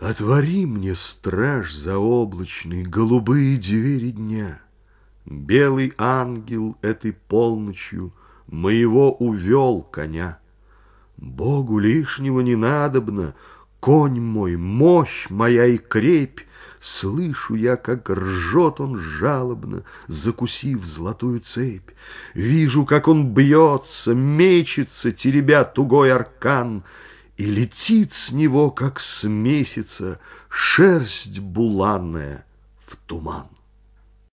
Отвори мне, страж заоблачный, голубые двери дня. Белый ангел этой полночью моего увел коня. Богу лишнего не надобно, конь мой, мощь моя и крепь, Слышу я, как ржет он жалобно, закусив золотую цепь. Вижу, как он бьется, мечется, теребя тугой аркан, И летит с него, как с месяца, шерсть буланная в туман.